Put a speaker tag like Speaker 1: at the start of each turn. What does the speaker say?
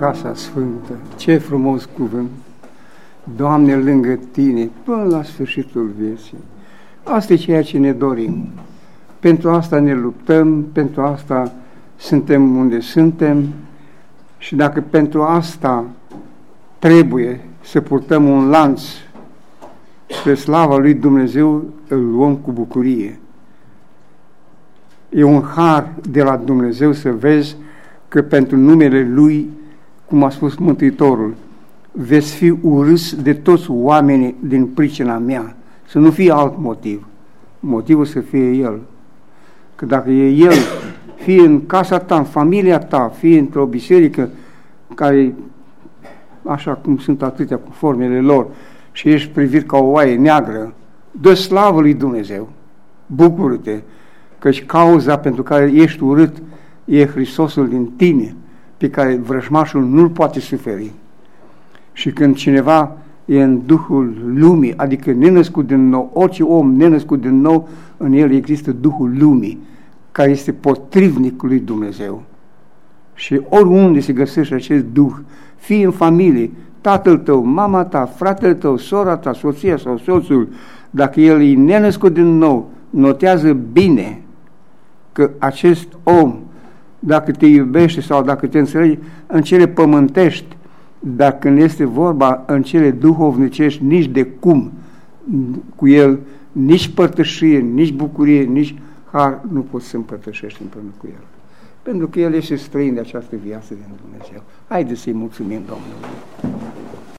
Speaker 1: Casa Sfântă, ce frumos cuvânt! Doamne, lângă Tine, până la sfârșitul vieții. Asta e ceea ce ne dorim. Pentru asta ne luptăm, pentru asta suntem unde suntem și dacă pentru asta trebuie să purtăm un lanț spre slava lui Dumnezeu, îl luăm cu bucurie. E un har de la Dumnezeu să vezi că pentru numele Lui cum a spus Mântuitorul, veți fi urâs de toți oamenii din pricina mea, să nu fie alt motiv. Motivul să fie El. Că dacă e El, fie în casa ta, în familia ta, fie într-o biserică care, așa cum sunt atâtea cu formele lor, și ești privit ca o oaie neagră, dă slavă lui Dumnezeu, bucură-te, căci cauza pentru care ești urât e Hristosul din tine pe care vrăjmașul nu-l poate suferi. Și când cineva e în Duhul lumii, adică nenăscut din nou, orice om nenăscut din nou, în el există Duhul lumii, care este potrivnic lui Dumnezeu. Și oriunde se găsește acest Duh, fie în familie, tatăl tău, mama ta, fratele tău, sora ta, soția sau soțul, dacă el e nenăscut din nou, notează bine că acest om dacă te iubește sau dacă te înțelegi în cele pământești, dacă nu este vorba în cele duhovnicești, nici de cum cu el, nici părtășie, nici bucurie, nici har nu poți să împărtășești împreună cu el. Pentru că el este străin de această viață din Dumnezeu. Haideți să-i mulțumim Domnului.